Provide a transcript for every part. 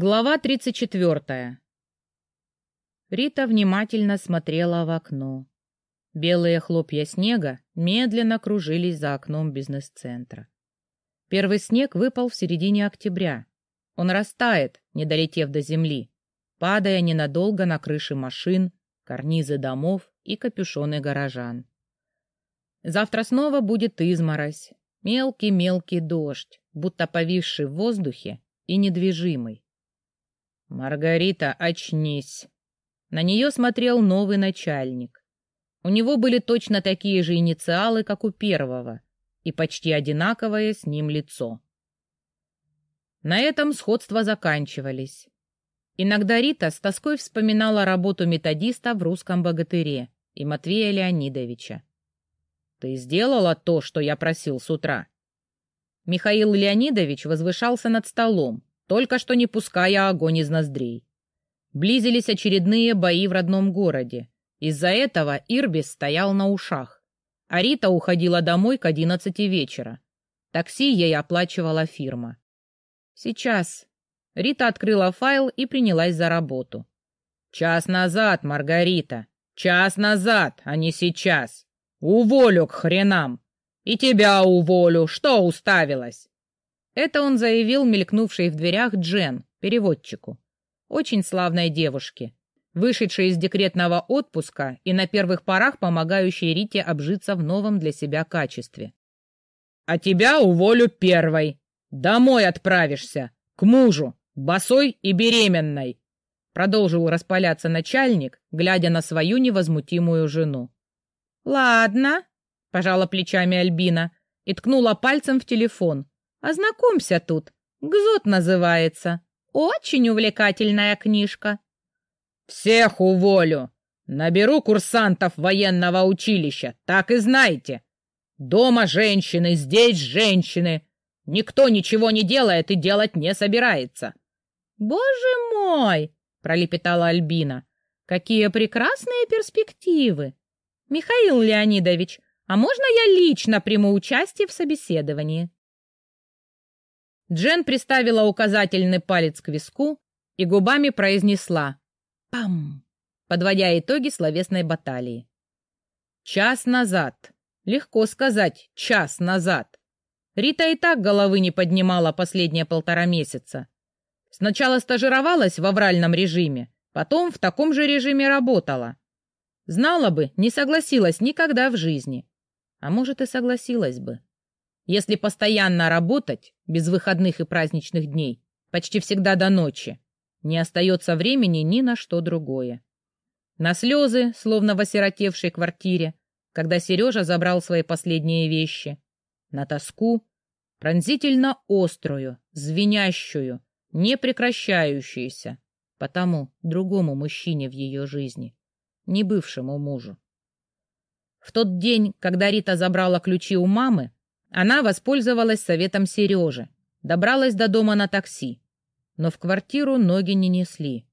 Глава 34. Рита внимательно смотрела в окно. Белые хлопья снега медленно кружились за окном бизнес-центра. Первый снег выпал в середине октября. Он растает, не долетев до земли, падая ненадолго на крыши машин, карнизы домов и капюшоны горожан. Завтра снова будет изморозь, мелкий-мелкий дождь, будто повисший в воздухе и недвижимый. «Маргарита, очнись!» На нее смотрел новый начальник. У него были точно такие же инициалы, как у первого, и почти одинаковое с ним лицо. На этом сходства заканчивались. Иногда Рита с тоской вспоминала работу методиста в «Русском богатыре» и Матвея Леонидовича. «Ты сделала то, что я просил с утра?» Михаил Леонидович возвышался над столом, только что не пуская огонь из ноздрей. Близились очередные бои в родном городе. Из-за этого Ирбис стоял на ушах. А Рита уходила домой к одиннадцати вечера. Такси ей оплачивала фирма. Сейчас. Рита открыла файл и принялась за работу. «Час назад, Маргарита! Час назад, а не сейчас! Уволю к хренам! И тебя уволю! Что уставилась?» Это он заявил мелькнувшей в дверях Джен, переводчику. Очень славной девушке, вышедшей из декретного отпуска и на первых порах помогающей Рите обжиться в новом для себя качестве. «А тебя уволю первой. Домой отправишься, к мужу, босой и беременной», продолжил распаляться начальник, глядя на свою невозмутимую жену. «Ладно», — пожала плечами Альбина и ткнула пальцем в телефон, Ознакомься тут. Гзот называется. Очень увлекательная книжка. Всех уволю. Наберу курсантов военного училища, так и знайте. Дома женщины, здесь женщины. Никто ничего не делает и делать не собирается. Боже мой, пролепетала Альбина. Какие прекрасные перспективы. Михаил Леонидович, а можно я лично приму участие в собеседовании? Джен приставила указательный палец к виску и губами произнесла «Пам!», подводя итоги словесной баталии. Час назад. Легко сказать «час назад». Рита и так головы не поднимала последние полтора месяца. Сначала стажировалась в авральном режиме, потом в таком же режиме работала. Знала бы, не согласилась никогда в жизни. А может, и согласилась бы. Если постоянно работать, без выходных и праздничных дней, почти всегда до ночи, не остается времени ни на что другое. На слезы, словно в осиротевшей квартире, когда Сережа забрал свои последние вещи. На тоску, пронзительно острую, звенящую, не прекращающуюся, потому другому мужчине в ее жизни, не бывшему мужу. В тот день, когда Рита забрала ключи у мамы, она воспользовалась советом Сережи, добралась до дома на такси, но в квартиру ноги не несли.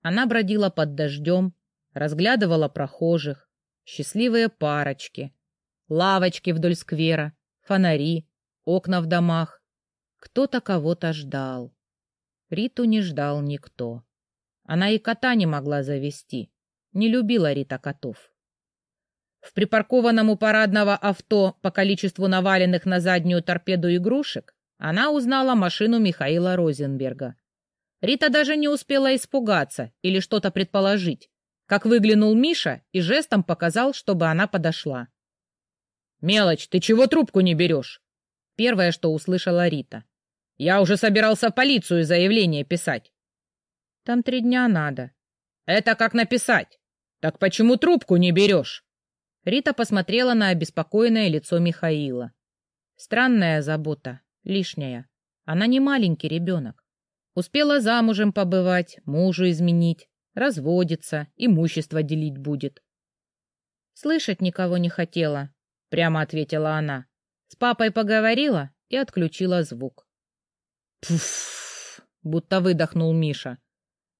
Она бродила под дождем, разглядывала прохожих, счастливые парочки, лавочки вдоль сквера, фонари, окна в домах. Кто-то кого-то ждал. Риту не ждал никто. Она и кота не могла завести. Не любила Рита котов. В припаркованном у парадного авто по количеству наваленных на заднюю торпеду игрушек она узнала машину Михаила Розенберга. Рита даже не успела испугаться или что-то предположить, как выглянул Миша и жестом показал, чтобы она подошла. «Мелочь, ты чего трубку не берешь?» Первое, что услышала Рита. «Я уже собирался в полицию заявление писать». «Там три дня надо». «Это как написать? Так почему трубку не берешь?» Рита посмотрела на обеспокоенное лицо Михаила. Странная забота, лишняя. Она не маленький ребенок. Успела замужем побывать, мужу изменить, разводиться, имущество делить будет. Слышать никого не хотела, прямо ответила она. С папой поговорила и отключила звук. Пф, будто выдохнул Миша.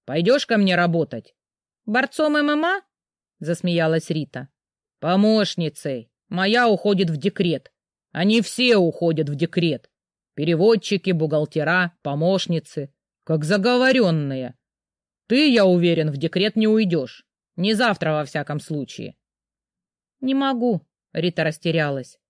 Пойдешь ко мне работать? Борцом ММА? Засмеялась Рита. Помощницей. Моя уходит в декрет. Они все уходят в декрет. Переводчики, бухгалтера, помощницы. как заговоренные. Ты, я уверен, в декрет не уйдешь. Не завтра, во всяком случае. Не могу, Рита растерялась.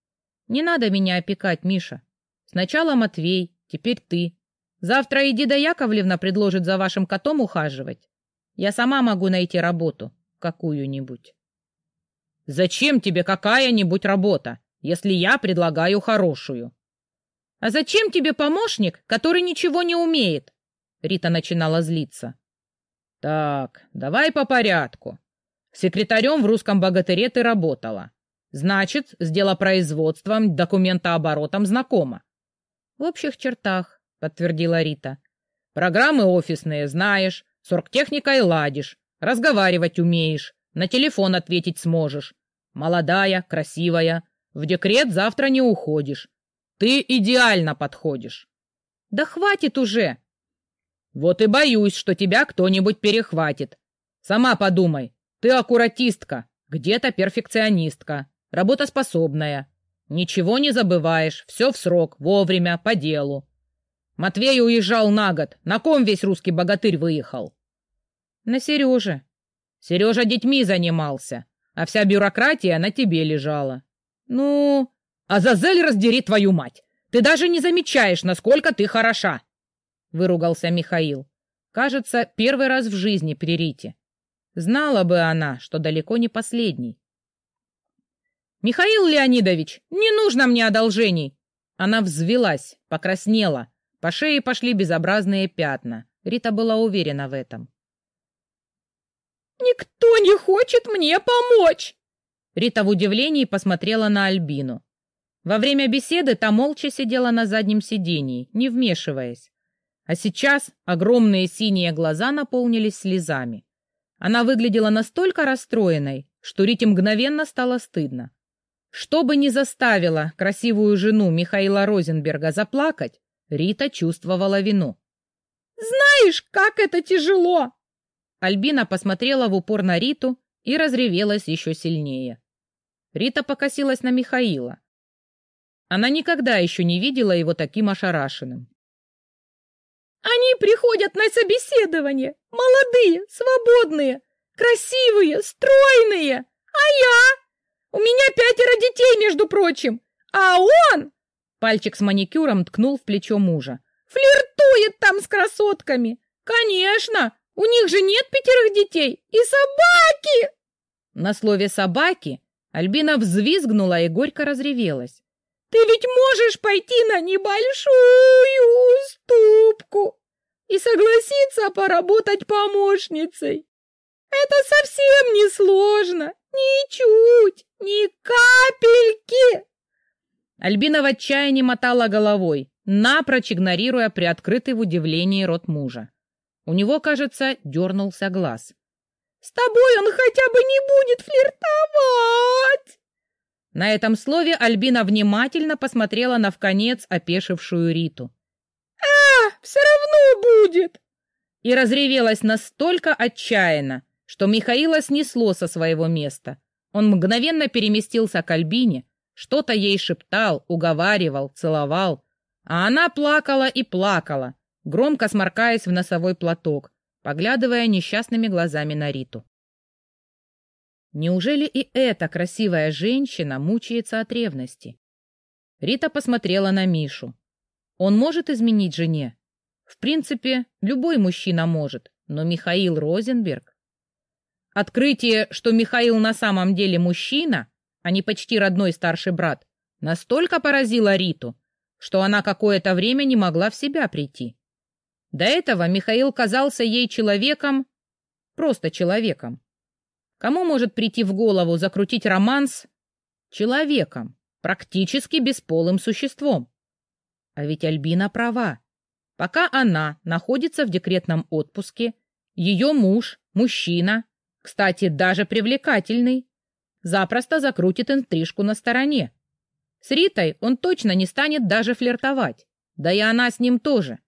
Не надо меня опекать, Миша. Сначала Матвей, теперь ты. Завтра и Дида Яковлевна предложит за вашим котом ухаживать. Я сама могу найти работу, какую-нибудь. Зачем тебе какая-нибудь работа, если я предлагаю хорошую? А зачем тебе помощник, который ничего не умеет? Рита начинала злиться. Так, давай по порядку. Секретарем в русском богатыре ты работала. Значит, с делопроизводством, документооборотом знакома. В общих чертах, подтвердила Рита. Программы офисные знаешь, с оргтехникой ладишь, разговаривать умеешь, на телефон ответить сможешь. Молодая, красивая, в декрет завтра не уходишь. Ты идеально подходишь. Да хватит уже. Вот и боюсь, что тебя кто-нибудь перехватит. Сама подумай, ты аккуратистка, где-то перфекционистка, работоспособная. Ничего не забываешь, все в срок, вовремя, по делу. Матвей уезжал на год. На ком весь русский богатырь выехал? На Сереже. Сережа детьми занимался, а вся бюрократия на тебе лежала. Ну, Азазель раздери твою мать! Ты даже не замечаешь, насколько ты хороша!» Выругался Михаил. Кажется, первый раз в жизни при Рите. Знала бы она, что далеко не последний. «Михаил Леонидович, не нужно мне одолжений!» Она взвелась, покраснела. По шее пошли безобразные пятна. Рита была уверена в этом. «Никто не хочет мне помочь!» Рита в удивлении посмотрела на Альбину. Во время беседы та молча сидела на заднем сидении, не вмешиваясь. А сейчас огромные синие глаза наполнились слезами. Она выглядела настолько расстроенной, что Рите мгновенно стало стыдно. Что бы ни заставило красивую жену Михаила Розенберга заплакать, Рита чувствовала вину. «Знаешь, как это тяжело!» Альбина посмотрела в упор на Риту и разревелась еще сильнее. Рита покосилась на Михаила. Она никогда еще не видела его таким ошарашенным. «Они приходят на собеседование, молодые, свободные, красивые, стройные, а я? У меня пятеро детей, между прочим, а он...» Пальчик с маникюром ткнул в плечо мужа. «Флиртует там с красотками! Конечно! У них же нет пятерых детей! И собаки!» На слове «собаки» Альбина взвизгнула и горько разревелась. Ты ведь можешь пойти на небольшую уступку и согласиться поработать помощницей. Это совсем не сложно, ничуть, ни капельки. Альбина в отчаянии мотала головой, напрочь игнорируя приоткрытый в удивлении рот мужа. У него, кажется, дернулся глаз. «С тобой он хотя бы не будет флиртовать!» На этом слове Альбина внимательно посмотрела на вконец опешившую Риту. «А, все равно будет!» И разревелась настолько отчаянно, что Михаила снесло со своего места. Он мгновенно переместился к Альбине, что-то ей шептал, уговаривал, целовал. А она плакала и плакала, громко сморкаясь в носовой платок, поглядывая несчастными глазами на Риту. Неужели и эта красивая женщина мучается от ревности? Рита посмотрела на Мишу. Он может изменить жене? В принципе, любой мужчина может, но Михаил Розенберг... Открытие, что Михаил на самом деле мужчина, а не почти родной старший брат, настолько поразило Риту, что она какое-то время не могла в себя прийти. До этого Михаил казался ей человеком, просто человеком. Кому может прийти в голову закрутить роман с человеком, практически бесполым существом? А ведь Альбина права. Пока она находится в декретном отпуске, ее муж, мужчина, кстати, даже привлекательный, запросто закрутит интрижку на стороне. С Ритой он точно не станет даже флиртовать, да и она с ним тоже.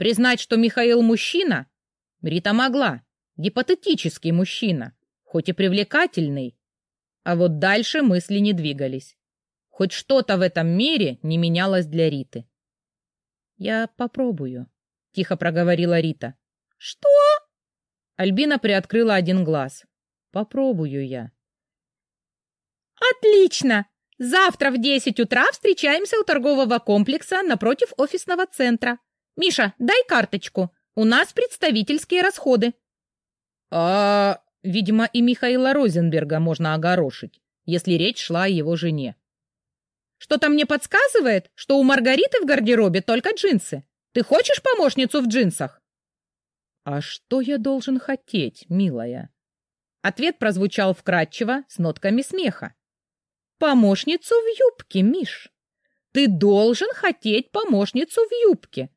Признать, что Михаил мужчина, Рита могла, гипотетический мужчина, хоть и привлекательный, а вот дальше мысли не двигались. Хоть что-то в этом мире не менялось для Риты. «Я попробую», — тихо проговорила Рита. «Что?» Альбина приоткрыла один глаз. «Попробую я». «Отлично! Завтра в десять утра встречаемся у торгового комплекса напротив офисного центра. Миша, дай карточку. У нас представительские расходы». «А, видимо, и Михаила Розенберга можно огорошить, если речь шла о его жене». «Что-то мне подсказывает, что у Маргариты в гардеробе только джинсы. Ты хочешь помощницу в джинсах?» «А что я должен хотеть, милая?» Ответ прозвучал вкрадчиво, с нотками смеха. «Помощницу в юбке, Миш. Ты должен хотеть помощницу в юбке,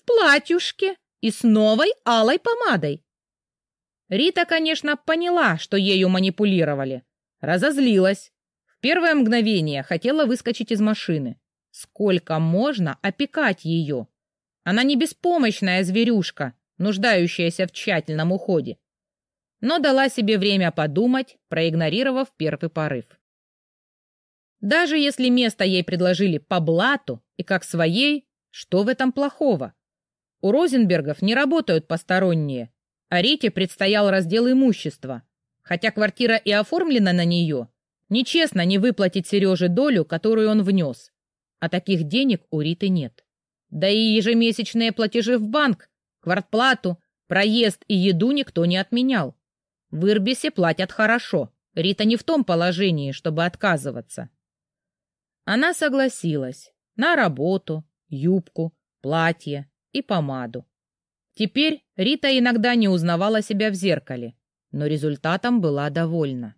в платьюшке и с новой алой помадой». Рита, конечно, поняла, что ею манипулировали. Разозлилась. В первое мгновение хотела выскочить из машины. Сколько можно опекать ее? Она не беспомощная зверюшка, нуждающаяся в тщательном уходе. Но дала себе время подумать, проигнорировав первый порыв. Даже если место ей предложили по блату и как своей, что в этом плохого? У Розенбергов не работают посторонние, а Рите предстоял раздел имущества. Хотя квартира и оформлена на нее, нечестно не выплатить Сереже долю, которую он внес. А таких денег у Риты нет. Да и ежемесячные платежи в банк, квартплату, проезд и еду никто не отменял. В Ирбисе платят хорошо. Рита не в том положении, чтобы отказываться. Она согласилась на работу, юбку, платье и помаду. Теперь Рита иногда не узнавала себя в зеркале, но результатом была довольна.